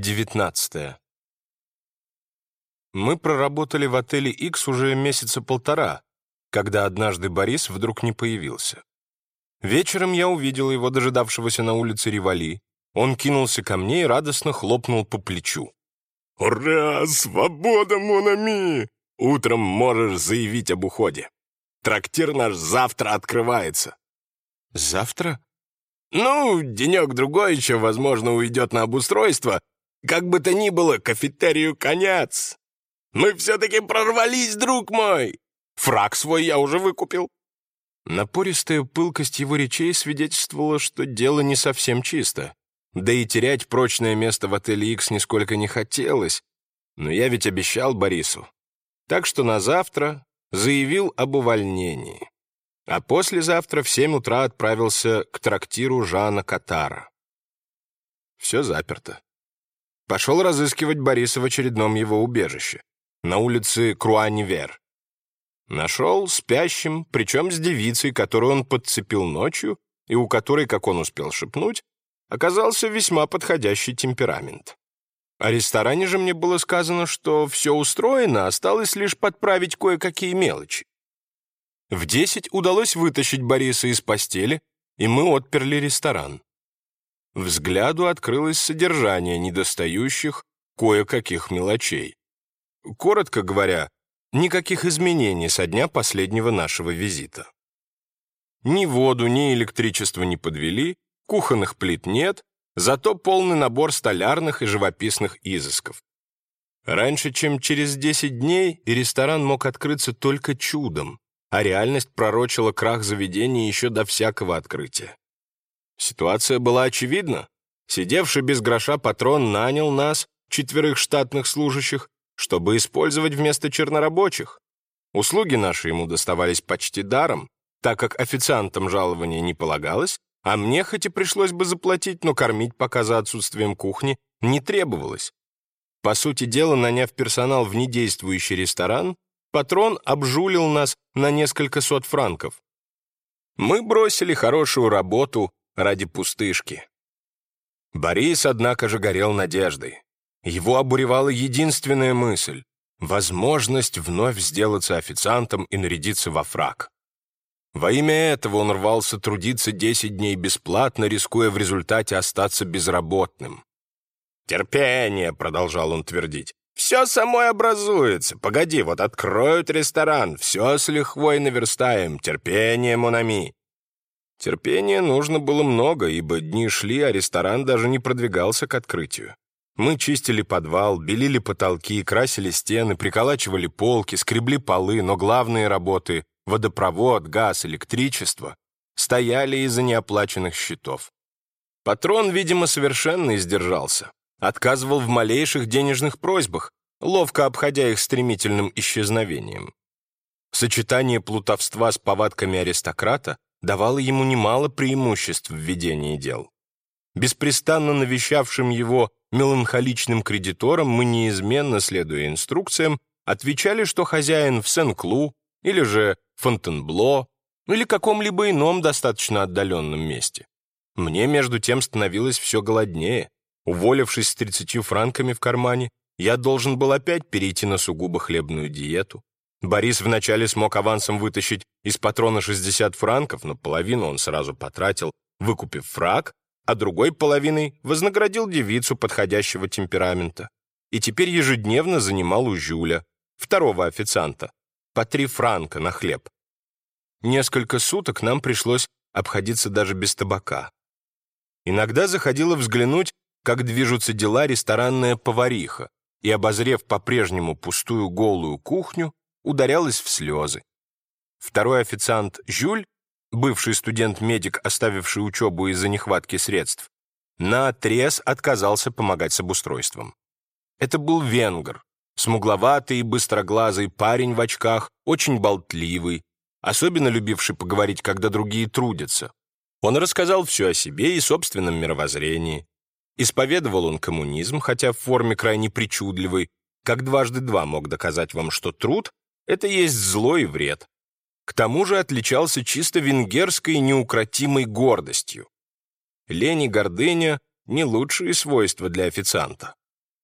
19. Мы проработали в отеле X уже месяца полтора, когда однажды Борис вдруг не появился. Вечером я увидел его, дожидавшегося на улице Ривали. Он кинулся ко мне и радостно хлопнул по плечу. «Ура! Свобода, Монами! Утром можешь заявить об уходе. Трактир наш завтра открывается». «Завтра?» «Ну, денек-другой еще, возможно, уйдет на обустройство, как бы то ни было, кафетерию конец. Мы все-таки прорвались, друг мой. Фраг свой я уже выкупил. Напористая пылкость его речей свидетельствовала, что дело не совсем чисто. Да и терять прочное место в отеле X нисколько не хотелось. Но я ведь обещал Борису. Так что на завтра заявил об увольнении. А послезавтра в семь утра отправился к трактиру Жана Катара. Все заперто. Пошел разыскивать Бориса в очередном его убежище, на улице Круанивер. Нашел спящим, причем с девицей, которую он подцепил ночью, и у которой, как он успел шепнуть, оказался весьма подходящий темперамент. О ресторане же мне было сказано, что все устроено, осталось лишь подправить кое-какие мелочи. В десять удалось вытащить Бориса из постели, и мы отперли ресторан взгляду открылось содержание недостающих кое-каких мелочей. Коротко говоря, никаких изменений со дня последнего нашего визита. Ни воду, ни электричество не подвели, кухонных плит нет, зато полный набор столярных и живописных изысков. Раньше, чем через 10 дней, ресторан мог открыться только чудом, а реальность пророчила крах заведения еще до всякого открытия. Ситуация была очевидна. Сидевший без гроша патрон нанял нас, четверых штатных служащих, чтобы использовать вместо чернорабочих. Услуги наши ему доставались почти даром, так как официантам жалования не полагалось, а мне хоть и пришлось бы заплатить, но кормить пока за отсутствием кухни не требовалось. По сути дела, наняв персонал в недействующий ресторан, патрон обжулил нас на несколько сот франков. Мы бросили хорошую работу ради пустышки. Борис, однако же, горел надеждой. Его обуревала единственная мысль — возможность вновь сделаться официантом и нарядиться во фраг. Во имя этого он рвался трудиться 10 дней бесплатно, рискуя в результате остаться безработным. «Терпение», — продолжал он твердить, — «все самой образуется. Погоди, вот откроют ресторан, все с лихвой наверстаем. Терпение, Монами. Терпения нужно было много, ибо дни шли, а ресторан даже не продвигался к открытию. Мы чистили подвал, белили потолки, красили стены, приколачивали полки, скребли полы, но главные работы — водопровод, газ, электричество — стояли из-за неоплаченных счетов. Патрон, видимо, совершенно издержался. Отказывал в малейших денежных просьбах, ловко обходя их стремительным исчезновением. Сочетание плутовства с повадками аристократа давало ему немало преимуществ в ведении дел. Беспрестанно навещавшим его меланхоличным кредиторам мы неизменно, следуя инструкциям, отвечали, что хозяин в Сен-Клу или же Фонтенбло или каком-либо ином достаточно отдаленном месте. Мне, между тем, становилось все голоднее. Уволившись с 30 франками в кармане, я должен был опять перейти на сугубо хлебную диету. Борис вначале смог авансом вытащить из патрона 60 франков, но половину он сразу потратил, выкупив фраг, а другой половиной вознаградил девицу подходящего темперамента. И теперь ежедневно занимал у Жюля, второго официанта, по три франка на хлеб. Несколько суток нам пришлось обходиться даже без табака. Иногда заходила взглянуть, как движутся дела ресторанная повариха, и, обозрев по-прежнему пустую голую кухню, ударялась в слезы. Второй официант Жюль, бывший студент-медик, оставивший учебу из-за нехватки средств, наотрез отказался помогать с обустройством. Это был венгр, смугловатый и быстроглазый парень в очках, очень болтливый, особенно любивший поговорить, когда другие трудятся. Он рассказал все о себе и собственном мировоззрении. Исповедовал он коммунизм, хотя в форме крайне причудливой, как дважды два мог доказать вам, что труд это есть зло и вред. К тому же отличался чисто венгерской неукротимой гордостью. Лень и гордыня — не лучшие свойства для официанта.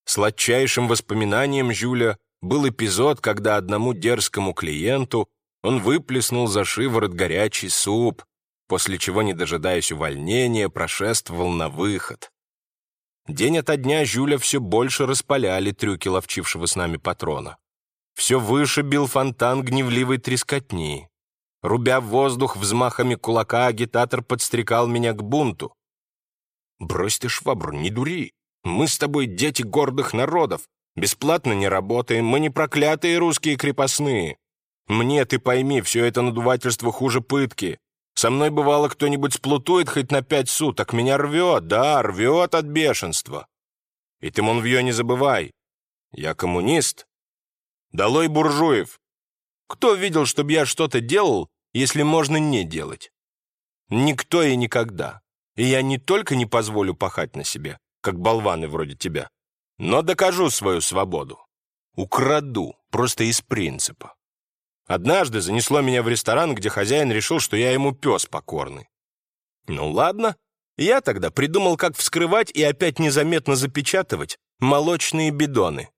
Сладчайшим воспоминанием Жюля был эпизод, когда одному дерзкому клиенту он выплеснул за шиворот горячий суп, после чего, не дожидаясь увольнения, прошествовал на выход. День ото дня Жюля все больше распаляли трюки ловчившего с нами патрона. Все выше бил фонтан гневливой трескотни. Рубя воздух взмахами кулака, агитатор подстрекал меня к бунту. «Брось ты швабру, не дури. Мы с тобой дети гордых народов. Бесплатно не работаем, мы не проклятые русские крепостные. Мне, ты пойми, все это надувательство хуже пытки. Со мной, бывало, кто-нибудь сплутует хоть на пять суток. Меня рвет, да, рвет от бешенства. И ты, Монвье, не забывай. Я коммунист. Долой буржуев. Кто видел, чтобы я что-то делал, если можно не делать? Никто и никогда. И я не только не позволю пахать на себе, как болваны вроде тебя, но докажу свою свободу. Украду, просто из принципа. Однажды занесло меня в ресторан, где хозяин решил, что я ему пес покорный. Ну ладно, я тогда придумал, как вскрывать и опять незаметно запечатывать молочные бидоны.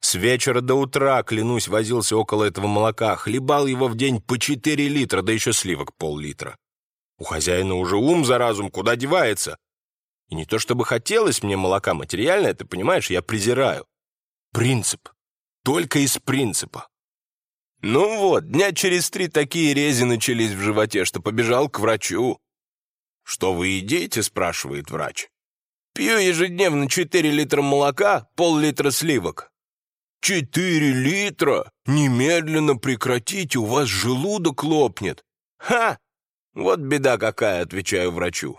С вечера до утра, клянусь, возился около этого молока, хлебал его в день по 4 литра, да еще сливок пол-литра. У хозяина уже ум за разум, куда девается. И не то чтобы хотелось мне молока материально, ты понимаешь, я презираю. Принцип. Только из принципа. Ну вот, дня через три такие рези начались в животе, что побежал к врачу. «Что вы едите?» — спрашивает врач. «Пью ежедневно 4 литра молока, пол-литра сливок». «Четыре литра? Немедленно прекратите, у вас желудок лопнет». «Ха! Вот беда какая», — отвечаю врачу.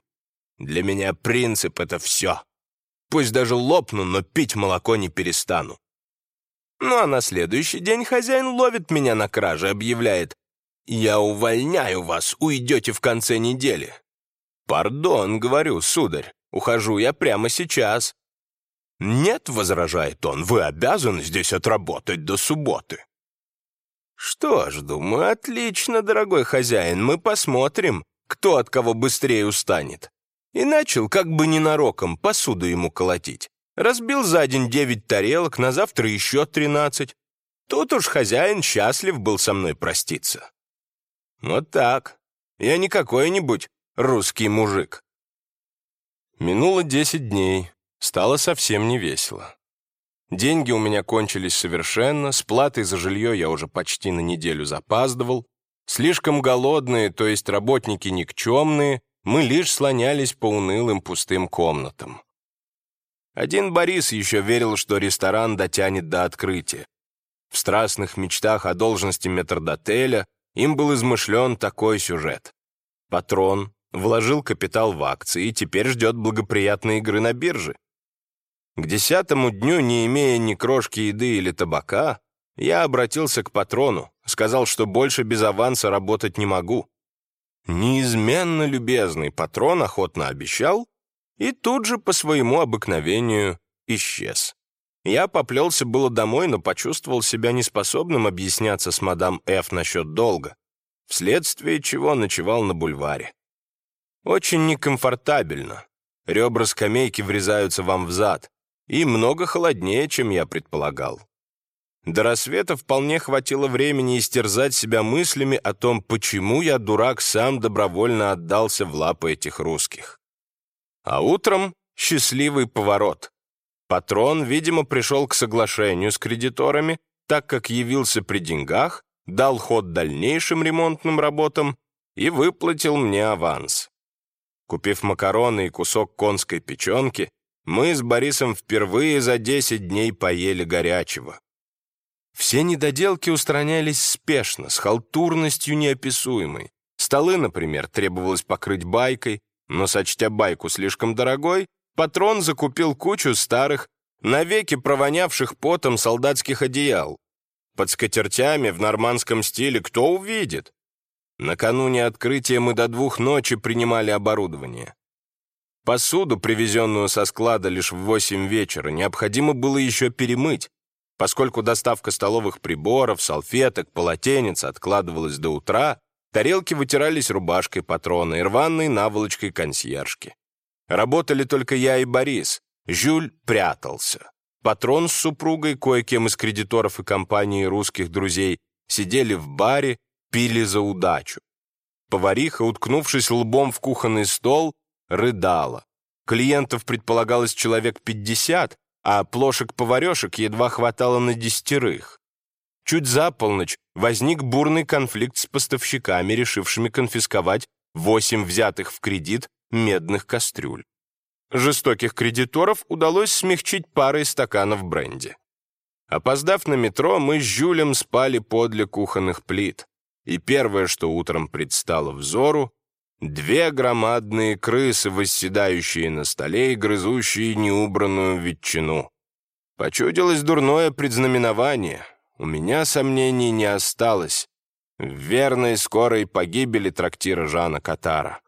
«Для меня принцип — это все. Пусть даже лопну, но пить молоко не перестану». Ну а на следующий день хозяин ловит меня на краже, объявляет «Я увольняю вас, уйдете в конце недели». «Пардон», — говорю, сударь, ухожу я прямо сейчас. «Нет», — возражает он, — «вы обязаны здесь отработать до субботы». Что ж, думаю, отлично, дорогой хозяин, мы посмотрим, кто от кого быстрее устанет. И начал, как бы ненароком, посуду ему колотить. Разбил за день девять тарелок, на завтра еще тринадцать. Тут уж хозяин счастлив был со мной проститься. Вот так. Я не какой-нибудь русский мужик. Минуло десять дней. Стало совсем не весело. Деньги у меня кончились совершенно, с платой за жилье я уже почти на неделю запаздывал. Слишком голодные, то есть работники никчемные, мы лишь слонялись по унылым пустым комнатам. Один Борис еще верил, что ресторан дотянет до открытия. В страстных мечтах о должности метрдотеля им был измышлен такой сюжет. Патрон вложил капитал в акции и теперь ждет благоприятной игры на бирже. К десятому дню, не имея ни крошки еды или табака, я обратился к патрону, сказал, что больше без аванса работать не могу. Неизменно любезный патрон охотно обещал, и тут же по своему обыкновению исчез. Я поплелся было домой, но почувствовал себя неспособным объясняться с мадам Ф. насчет долга, вследствие чего ночевал на бульваре. Очень некомфортабельно. Ребра скамейки врезаются вам в зад, и много холоднее, чем я предполагал. До рассвета вполне хватило времени истерзать себя мыслями о том, почему я, дурак, сам добровольно отдался в лапы этих русских. А утром счастливый поворот. Патрон, видимо, пришел к соглашению с кредиторами, так как явился при деньгах, дал ход дальнейшим ремонтным работам и выплатил мне аванс. Купив макароны и кусок конской печенки, мы с Борисом впервые за 10 дней поели горячего. Все недоделки устранялись спешно, с халтурностью неописуемой. Столы, например, требовалось покрыть байкой, но, сочтя байку слишком дорогой, патрон закупил кучу старых, навеки провонявших потом солдатских одеял. Под скатертями в нормандском стиле кто увидит? Накануне открытия мы до двух ночи принимали оборудование. Посуду, привезенную со склада лишь в восемь вечера, необходимо было еще перемыть, поскольку доставка столовых приборов, салфеток, полотенец откладывалась до утра, Тарелки вытирались рубашкой патрона и рваной наволочкой консьержки. Работали только я и Борис. Жюль прятался. Патрон с супругой, кое-кем из кредиторов и компании русских друзей, сидели в баре, пили за удачу. Повариха, уткнувшись лбом в кухонный стол, рыдала. Клиентов предполагалось человек пятьдесят, а плошек-поварешек едва хватало на десятерых. Чуть за полночь возник бурный конфликт с поставщиками, решившими конфисковать восемь взятых в кредит медных кастрюль. Жестоких кредиторов удалось смягчить парой стаканов бренди. Опоздав на метро, мы с Жюлем спали подле кухонных плит, и первое, что утром предстало взору, две громадные крысы, восседающие на столе и грызущие неубранную ветчину. Почудилось дурное предзнаменование. У меня сомнений не осталось. В верной скорой погибели трактира Жана Катара.